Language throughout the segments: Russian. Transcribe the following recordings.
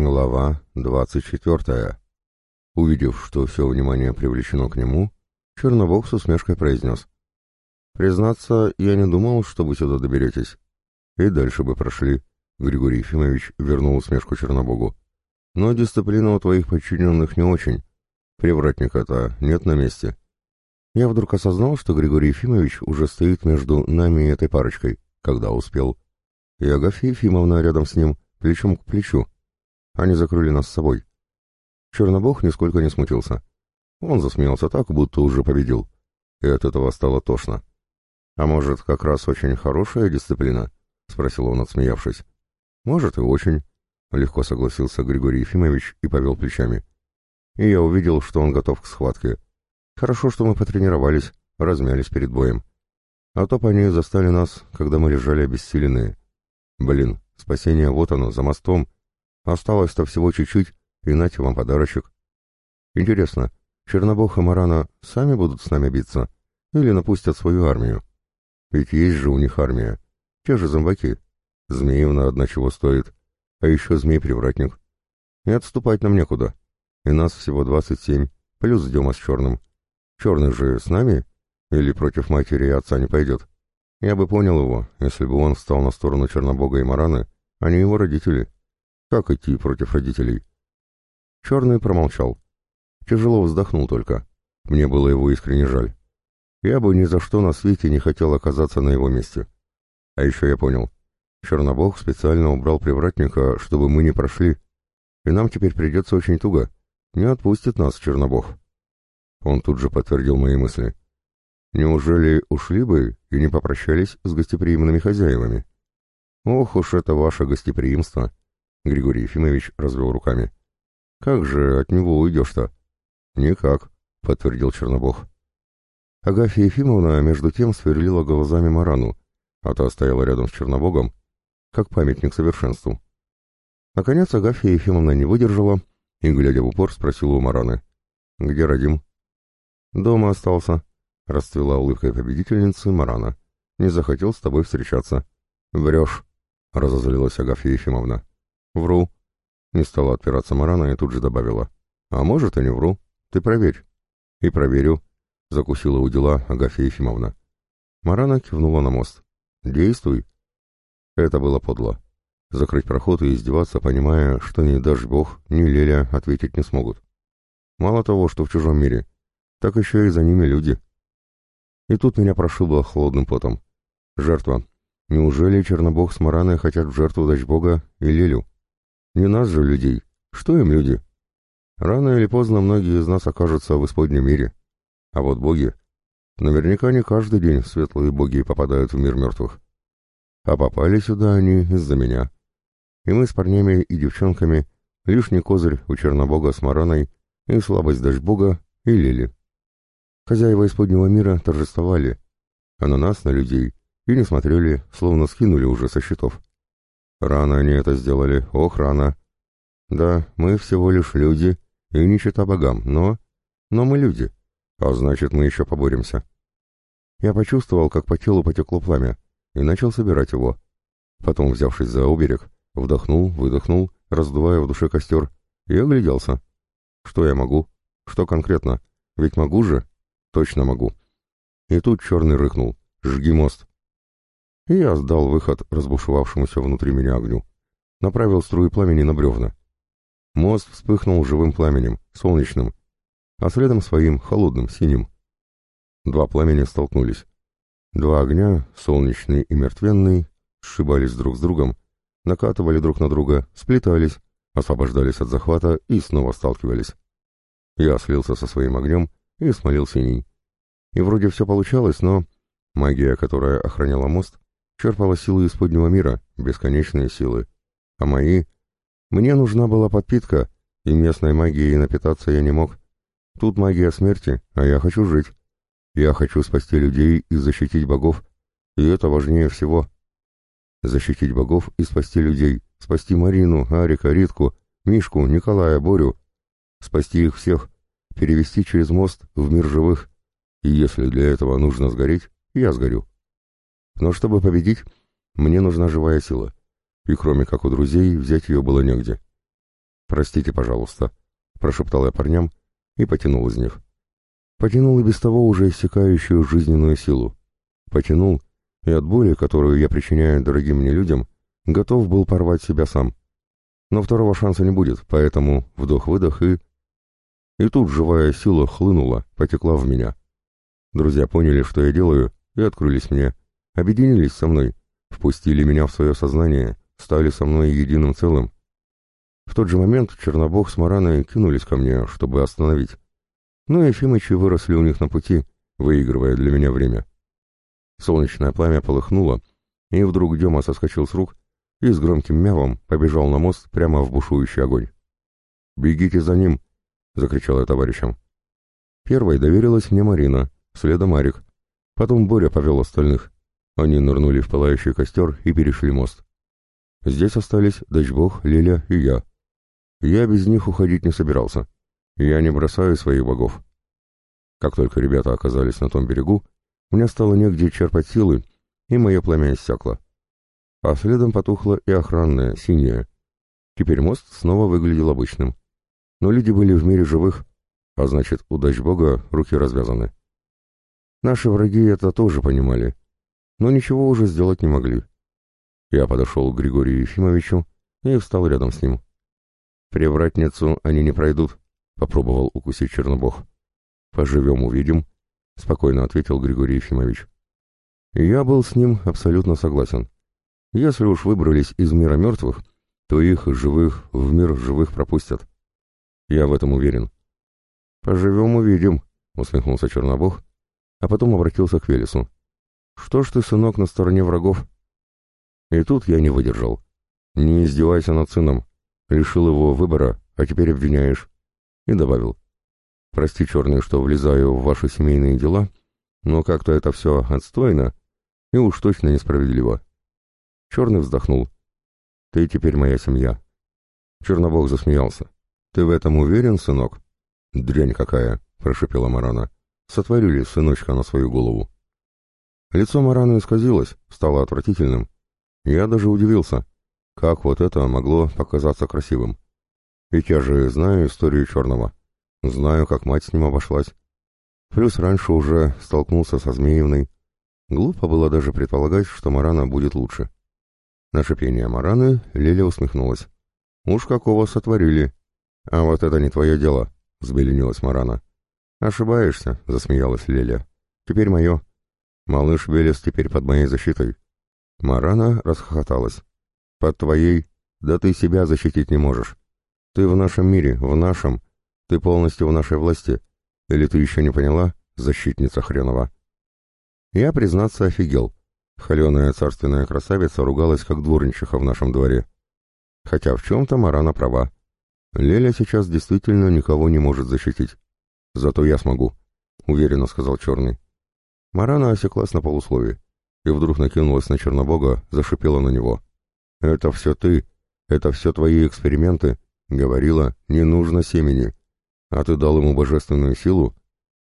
Глава 24. Увидев, что все внимание привлечено к нему, Чернобог с усмешкой произнес. «Признаться, я не думал, что вы сюда доберетесь. И дальше бы прошли». Григорий Ефимович вернул усмешку Чернобогу. «Но дисциплина у твоих подчиненных не очень. Привратника-то нет на месте». Я вдруг осознал, что Григорий Ефимович уже стоит между нами и этой парочкой, когда успел. И Агафья Ефимовна рядом с ним, плечом к плечу, они закрыли нас с собой. Чернобог нисколько не смутился. Он засмеялся так, будто уже победил. И от этого стало тошно. «А может, как раз очень хорошая дисциплина?» — спросил он, отсмеявшись. «Может, и очень», — легко согласился Григорий Ефимович и повел плечами. И я увидел, что он готов к схватке. Хорошо, что мы потренировались, размялись перед боем. А то по ней застали нас, когда мы лежали обессиленные. Блин, спасение вот оно, за мостом, Осталось-то всего чуть-чуть, и нате вам подарочек. Интересно, Чернобог и Марана сами будут с нами биться или напустят свою армию? Ведь есть же у них армия. Те же зомбаки. Змеевна одна чего стоит. А еще змей-привратник. И отступать нам некуда. И нас всего двадцать семь, плюс Дема с Черным. Черный же с нами? Или против матери и отца не пойдет? Я бы понял его, если бы он встал на сторону Чернобога и Мараны, а не его родители. Как идти против родителей? Черный промолчал. Тяжело вздохнул только. Мне было его искренне жаль. Я бы ни за что на свете не хотел оказаться на его месте. А еще я понял. Чернобог специально убрал привратника, чтобы мы не прошли. И нам теперь придется очень туго. Не отпустит нас Чернобог. Он тут же подтвердил мои мысли. Неужели ушли бы и не попрощались с гостеприимными хозяевами? Ох уж это ваше гостеприимство! Григорий Ефимович развел руками. «Как же от него уйдешь-то?» «Никак», — подтвердил Чернобог. Агафья Ефимовна между тем сверлила глазами Марану, а та стояла рядом с Чернобогом, как памятник совершенству. Наконец Агафья Ефимовна не выдержала и, глядя в упор, спросила у Мараны. «Где родим?» «Дома остался», — расцвела улыбкой победительницы Марана. «Не захотел с тобой встречаться». «Врешь», — разозлилась Агафья Ефимовна. «Вру». Не стала отпираться Марана и тут же добавила. «А может, и не вру. Ты проверь». «И проверю», — закусила у дела Агафья Ефимовна. Марана кивнула на мост. «Действуй». Это было подло. Закрыть проход и издеваться, понимая, что ни даже Бог, ни Леля ответить не смогут. Мало того, что в чужом мире, так еще и за ними люди. И тут меня прошибло холодным потом. Жертва. Неужели Чернобог с Мараной хотят в жертву дать Бога и Лелю? Не нас же, людей. Что им люди? Рано или поздно многие из нас окажутся в исподнем мире. А вот боги... Наверняка не каждый день светлые боги попадают в мир мертвых. А попали сюда они из-за меня. И мы с парнями и девчонками лишний козырь у Чернобога с Мараной и слабость дождь бога и Лили. Хозяева исподнего мира торжествовали, а на нас, на людей, и не смотрели, словно скинули уже со счетов. Рано они это сделали, ох, рано. Да, мы всего лишь люди, и не чита богам, но... Но мы люди, а значит, мы еще поборемся. Я почувствовал, как по телу потекло пламя, и начал собирать его. Потом, взявшись за оберег, вдохнул, выдохнул, раздувая в душе костер, и огляделся. Что я могу? Что конкретно? Ведь могу же? Точно могу. И тут черный рыкнул. «Жги мост!» И я сдал выход разбушевавшемуся внутри меня огню. Направил струи пламени на бревна. Мост вспыхнул живым пламенем, солнечным, а следом своим, холодным, синим. Два пламени столкнулись. Два огня, солнечный и мертвенный, сшибались друг с другом, накатывали друг на друга, сплетались, освобождались от захвата и снова сталкивались. Я слился со своим огнем и смолил синий. И вроде все получалось, но магия, которая охраняла мост, черпала силы из поднего мира, бесконечные силы. А мои... Мне нужна была подпитка, и местной магией напитаться я не мог. Тут магия смерти, а я хочу жить. Я хочу спасти людей и защитить богов, и это важнее всего. Защитить богов и спасти людей, спасти Марину, Арика, Ритку, Мишку, Николая, Борю, спасти их всех, перевести через мост в мир живых. И если для этого нужно сгореть, я сгорю. Но чтобы победить, мне нужна живая сила. И кроме как у друзей, взять ее было негде. «Простите, пожалуйста», — прошептал я парням и потянул из них. Потянул и без того уже иссякающую жизненную силу. Потянул, и от боли, которую я причиняю дорогим мне людям, готов был порвать себя сам. Но второго шанса не будет, поэтому вдох-выдох и... И тут живая сила хлынула, потекла в меня. Друзья поняли, что я делаю, и открылись мне, объединились со мной, впустили меня в свое сознание, стали со мной единым целым. В тот же момент Чернобог с Мараной кинулись ко мне, чтобы остановить. Но Ефимычи выросли у них на пути, выигрывая для меня время. Солнечное пламя полыхнуло, и вдруг Дема соскочил с рук и с громким мявом побежал на мост прямо в бушующий огонь. «Бегите за ним!» — закричал я товарищам. Первой доверилась мне Марина, следом Арик. Потом Боря повел остальных. Они нырнули в пылающий костер и перешли мост. Здесь остались Дачбог, Лиля и я. Я без них уходить не собирался. Я не бросаю своих богов. Как только ребята оказались на том берегу, мне стало негде черпать силы, и мое пламя иссякло. А следом потухло и охранное, синее. Теперь мост снова выглядел обычным. Но люди были в мире живых, а значит, удач Бога руки развязаны. Наши враги это тоже понимали, но ничего уже сделать не могли. Я подошел к Григорию Ефимовичу и встал рядом с ним. «Привратницу они не пройдут», — попробовал укусить Чернобог. «Поживем, увидим», — спокойно ответил Григорий Ефимович. я был с ним абсолютно согласен. Если уж выбрались из мира мертвых, то их, живых, в мир живых пропустят. Я в этом уверен. «Поживем, увидим», — усмехнулся Чернобог, а потом обратился к Велесу. «Что ж ты, сынок, на стороне врагов?» И тут я не выдержал. «Не издевайся над сыном. Лишил его выбора, а теперь обвиняешь». И добавил. «Прости, черный, что влезаю в ваши семейные дела, но как-то это все отстойно и уж точно несправедливо». Черный вздохнул. «Ты теперь моя семья». Чернобог засмеялся. «Ты в этом уверен, сынок?» «Дрянь какая!» — прошепела Марана сотворили сыночка на свою голову. Лицо Марана исказилось, стало отвратительным. Я даже удивился, как вот это могло показаться красивым. Ведь я же знаю историю Черного. Знаю, как мать с ним обошлась. Плюс раньше уже столкнулся со Змеевной. Глупо было даже предполагать, что Марана будет лучше. На шипение Мараны Лиля усмехнулась. «Уж какого сотворили!» «А вот это не твое дело», — взбеленилась Марана. «Ошибаешься», — засмеялась Леля. «Теперь мое. Малыш Велес теперь под моей защитой». Марана расхохоталась. «Под твоей? Да ты себя защитить не можешь. Ты в нашем мире, в нашем. Ты полностью в нашей власти. Или ты еще не поняла, защитница хренова?» Я, признаться, офигел. Холеная царственная красавица ругалась, как дворничиха в нашем дворе. Хотя в чем-то Марана права. Леля сейчас действительно никого не может защитить. Зато я смогу, — уверенно сказал Черный. Марана осеклась на полуслове и вдруг накинулась на Чернобога, зашипела на него. «Это все ты, это все твои эксперименты», — говорила, — «не нужно семени, а ты дал ему божественную силу,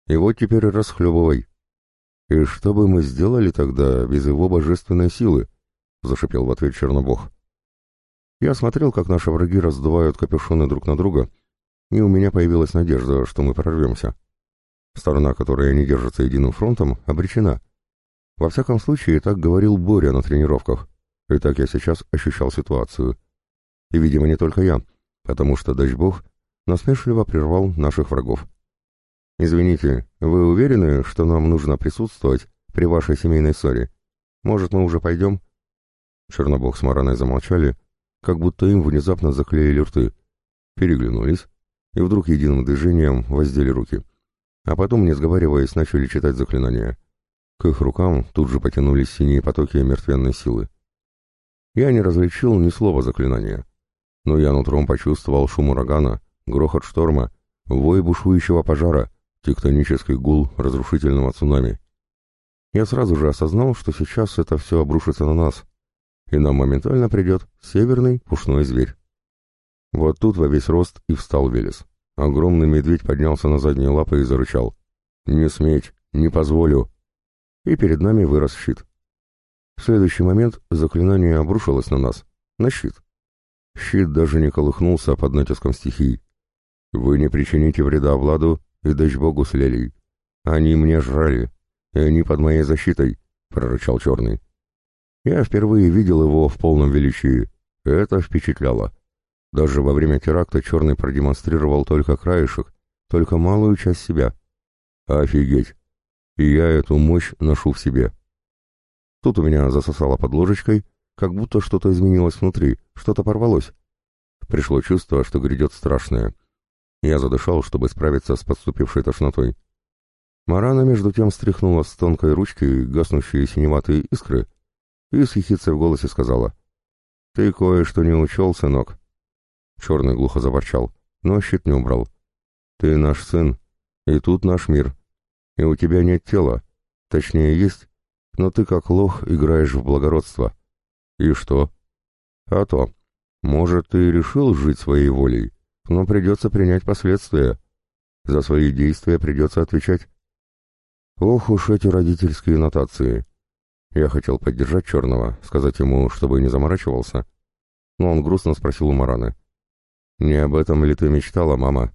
и вот теперь расхлебывай». «И что бы мы сделали тогда без его божественной силы?» — зашипел в ответ Чернобог. Я смотрел, как наши враги раздувают капюшоны друг на друга, — и у меня появилась надежда, что мы прорвемся. Сторона, которая не держится единым фронтом, обречена. Во всяком случае, так говорил Боря на тренировках, и так я сейчас ощущал ситуацию. И, видимо, не только я, потому что Дачбог насмешливо прервал наших врагов. «Извините, вы уверены, что нам нужно присутствовать при вашей семейной ссоре? Может, мы уже пойдем?» Чернобог с Мараной замолчали, как будто им внезапно заклеили рты, переглянулись, и вдруг единым движением воздели руки. А потом, не сговариваясь, начали читать заклинания. К их рукам тут же потянулись синие потоки мертвенной силы. Я не различил ни слова заклинания, но я нутром почувствовал шум урагана, грохот шторма, вой бушующего пожара, тектонический гул разрушительного цунами. Я сразу же осознал, что сейчас это все обрушится на нас, и нам моментально придет северный пушной зверь. Вот тут во весь рост и встал Велес. Огромный медведь поднялся на задние лапы и зарычал. «Не сметь! Не позволю!» И перед нами вырос щит. В следующий момент заклинание обрушилось на нас, на щит. Щит даже не колыхнулся под натиском стихий. «Вы не причините вреда Владу и дочь Богу с. Они мне жрали, и они под моей защитой», — прорычал Черный. Я впервые видел его в полном величии. Это впечатляло. Даже во время теракта Черный продемонстрировал только краешек, только малую часть себя. Офигеть! И я эту мощь ношу в себе. Тут у меня засосало под ложечкой, как будто что-то изменилось внутри, что-то порвалось. Пришло чувство, что грядет страшное. Я задышал, чтобы справиться с подступившей тошнотой. Марана между тем стряхнула с тонкой ручки гаснущие синеватые искры и с в голосе сказала. «Ты кое-что не учел, сынок». Черный глухо заворчал, но щит не убрал. «Ты наш сын, и тут наш мир. И у тебя нет тела, точнее есть, но ты как лох играешь в благородство. И что? А то. Может, ты решил жить своей волей, но придется принять последствия. За свои действия придется отвечать. Ох уж эти родительские нотации. Я хотел поддержать Черного, сказать ему, чтобы не заморачивался, но он грустно спросил у Мараны. «Не об этом ли ты мечтала, мама?»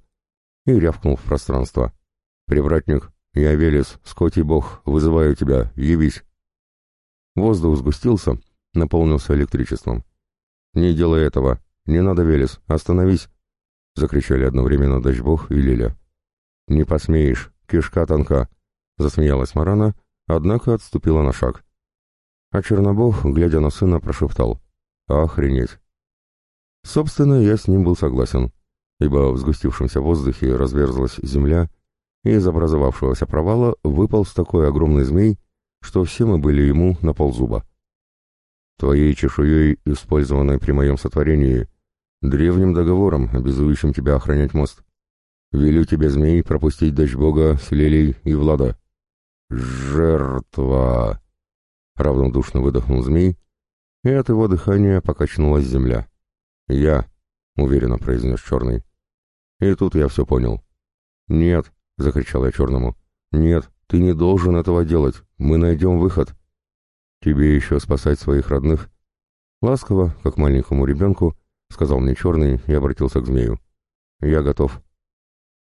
И рявкнул в пространство. «Привратник, я Велес, скотий бог, вызываю тебя, явись!» Воздух сгустился, наполнился электричеством. «Не делай этого! Не надо, Велес! Остановись!» — закричали одновременно Дачбог и Лиля. «Не посмеешь! Кишка тонка!» — засмеялась Марана, однако отступила на шаг. А Чернобог, глядя на сына, прошептал «Охренеть!». Собственно, я с ним был согласен, ибо в сгустившемся воздухе разверзлась земля, и из образовавшегося провала выполз такой огромный змей, что все мы были ему на ползуба. Твоей чешуей, использованной при моем сотворении, древним договором, обязующим тебя охранять мост. Велю тебе, змей, пропустить дочь Бога с Лелей и Влада. Жертва! Равнодушно выдохнул змей, и от его дыхания покачнулась земля. «Я», — уверенно произнес черный. И тут я все понял. «Нет», — закричал я черному, — «нет, ты не должен этого делать, мы найдем выход». «Тебе еще спасать своих родных?» Ласково, как маленькому ребенку, сказал мне черный и обратился к змею. «Я готов».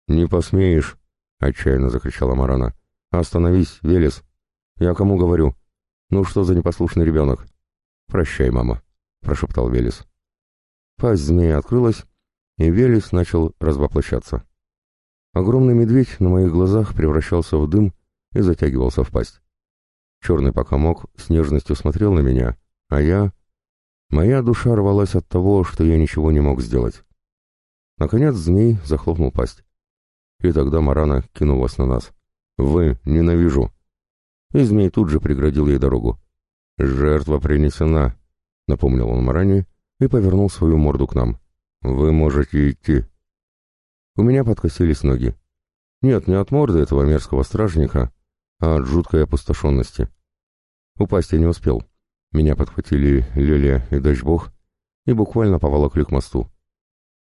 «Не посмеешь!» — отчаянно закричала Марана. «Остановись, Велес! Я кому говорю? «Ну что за непослушный ребенок?» «Прощай, мама», — прошептал Велес. Пасть змея открылась, и Велес начал развоплощаться. Огромный медведь на моих глазах превращался в дым и затягивался в пасть. Черный пока мог, с нежностью смотрел на меня, а я... Моя душа рвалась от того, что я ничего не мог сделать. Наконец змей захлопнул пасть. И тогда Марана кинулась на нас. «Вы, ненавижу!» и змей тут же преградил ей дорогу. «Жертва принесена», — напомнил он Маране и повернул свою морду к нам. «Вы можете идти». У меня подкосились ноги. Нет, не от морды этого мерзкого стражника, а от жуткой опустошенности. Упасть я не успел. Меня подхватили Леля и Дачбог и буквально поволокли к мосту.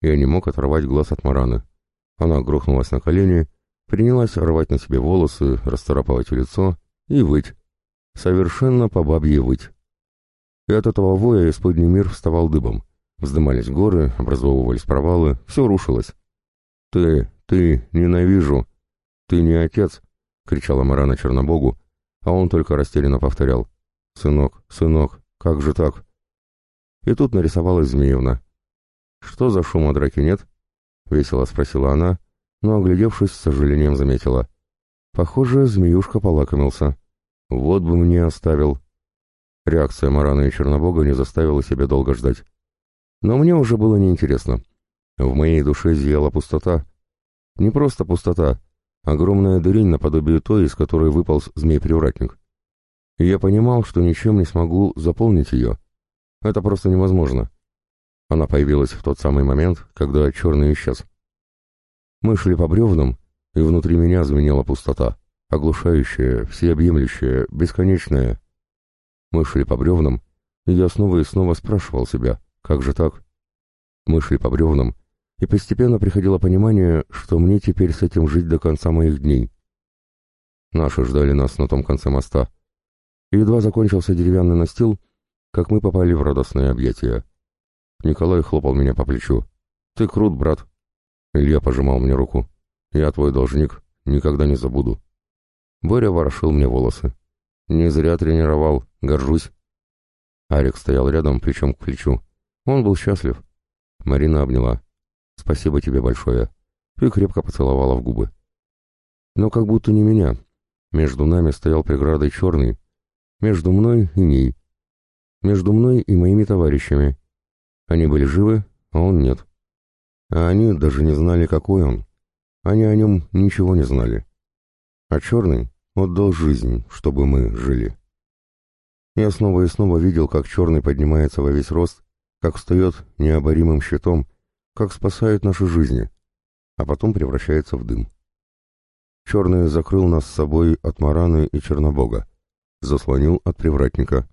Я не мог оторвать глаз от Мараны. Она грохнулась на колени, принялась рвать на себе волосы, расцарапывать лицо и выть. Совершенно по бабье выть. И от этого воя исподний мир вставал дыбом. Вздымались горы, образовывались провалы, все рушилось. «Ты, ты, ненавижу! Ты не отец!» — кричала Марана Чернобогу, а он только растерянно повторял. «Сынок, сынок, как же так?» И тут нарисовалась Змеевна. «Что за шума драки нет?» — весело спросила она, но, оглядевшись, с сожалением заметила. Похоже, змеюшка полакомился. Вот бы мне оставил. Реакция Марана и Чернобога не заставила себя долго ждать. Но мне уже было неинтересно. В моей душе зияла пустота. Не просто пустота, огромная дырень наподобие той, из которой выполз змей-привратник. Я понимал, что ничем не смогу заполнить ее. Это просто невозможно. Она появилась в тот самый момент, когда черный исчез. Мы шли по бревнам, и внутри меня звенела пустота, оглушающая, всеобъемлющая, бесконечная. Мы шли по бревнам, и я снова и снова спрашивал себя, как же так? Мы шли по бревнам, и постепенно приходило понимание, что мне теперь с этим жить до конца моих дней. Наши ждали нас на том конце моста. И едва закончился деревянный настил, как мы попали в радостное объятие. Николай хлопал меня по плечу. «Ты крут, брат!» Илья пожимал мне руку. «Я твой должник, никогда не забуду». Боря ворошил мне волосы. «Не зря тренировал, горжусь». Арик стоял рядом, плечом к плечу. Он был счастлив. Марина обняла. «Спасибо тебе большое». И крепко поцеловала в губы. Но как будто не меня. Между нами стоял преградой черный. Между мной и ней. Между мной и моими товарищами. Они были живы, а он нет. А они даже не знали, какой он. Они о нем ничего не знали. А черный отдал жизнь, чтобы мы жили. Я снова и снова видел, как черный поднимается во весь рост, как встает необоримым щитом, как спасает наши жизни, а потом превращается в дым. Черный закрыл нас с собой от Мараны и Чернобога, заслонил от привратника.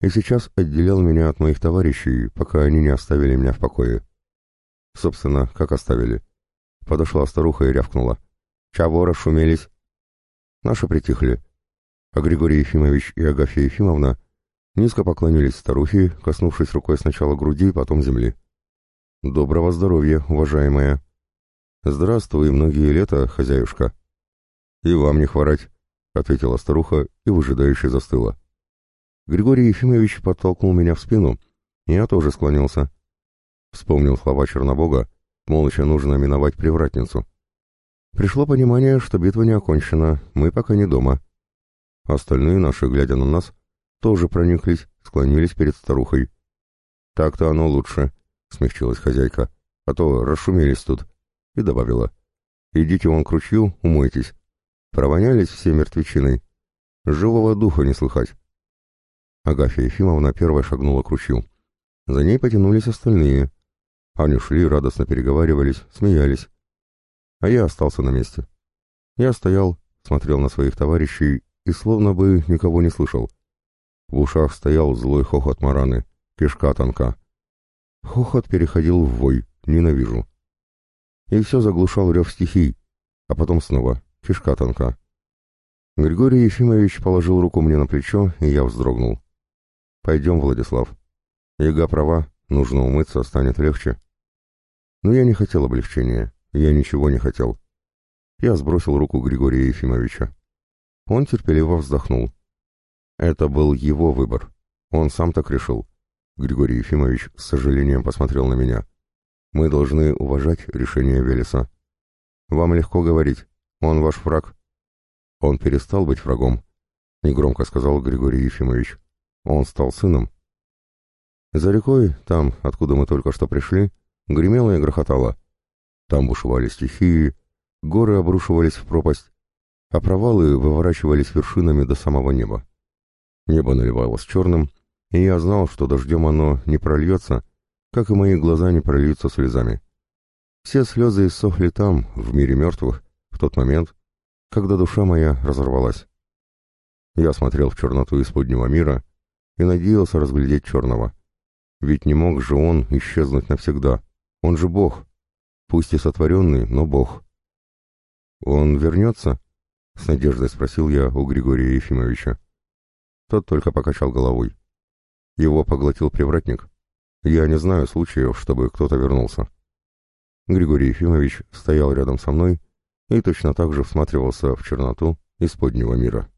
И сейчас отделял меня от моих товарищей, пока они не оставили меня в покое. Собственно, как оставили. Подошла старуха и рявкнула. «Чего расшумелись?» Наши притихли, а Григорий Ефимович и Агафья Ефимовна низко поклонились старухе, коснувшись рукой сначала груди, потом земли. «Доброго здоровья, уважаемая!» «Здравствуй, многие лета, хозяюшка!» «И вам не хворать!» — ответила старуха и выжидающе застыла. Григорий Ефимович подтолкнул меня в спину, я тоже склонился. Вспомнил слова Чернобога, молча нужно миновать привратницу. Пришло понимание, что битва не окончена, мы пока не дома. Остальные наши, глядя на нас, тоже прониклись, склонились перед старухой. «Так-то оно лучше», — смягчилась хозяйка, — «а то расшумелись тут». И добавила, «Идите вон к ручью, умойтесь. Провонялись все мертвечиной. Живого духа не слыхать». Агафья Ефимовна первой шагнула к ручью. За ней потянулись остальные. Они шли, радостно переговаривались, смеялись. А я остался на месте. Я стоял, смотрел на своих товарищей и словно бы никого не слышал. В ушах стоял злой хохот Мараны, кишка тонка. Хохот переходил в вой, ненавижу. И все заглушал рев стихий, а потом снова, кишка тонка. Григорий Ефимович положил руку мне на плечо, и я вздрогнул. «Пойдем, Владислав. Яга права, нужно умыться, станет легче». Но я не хотел облегчения, я ничего не хотел. Я сбросил руку Григория Ефимовича. Он терпеливо вздохнул. Это был его выбор. Он сам так решил. Григорий Ефимович с сожалением посмотрел на меня. Мы должны уважать решение Велеса. Вам легко говорить. Он ваш враг. Он перестал быть врагом, негромко сказал Григорий Ефимович. Он стал сыном. За рекой, там, откуда мы только что пришли, гремело и грохотало. Там бушевали стихии, горы обрушивались в пропасть, а провалы выворачивались вершинами до самого неба. Небо наливалось черным, и я знал, что дождем оно не прольется, как и мои глаза не прольются слезами. Все слезы иссохли там, в мире мертвых, в тот момент, когда душа моя разорвалась. Я смотрел в черноту исподнего мира и надеялся разглядеть черного. Ведь не мог же он исчезнуть навсегда. Он же Бог. Пусть и сотворенный, но Бог. Он вернется? — с надеждой спросил я у Григория Ефимовича. Тот только покачал головой. Его поглотил привратник. Я не знаю случаев, чтобы кто-то вернулся. Григорий Ефимович стоял рядом со мной и точно так же всматривался в черноту исподнего мира.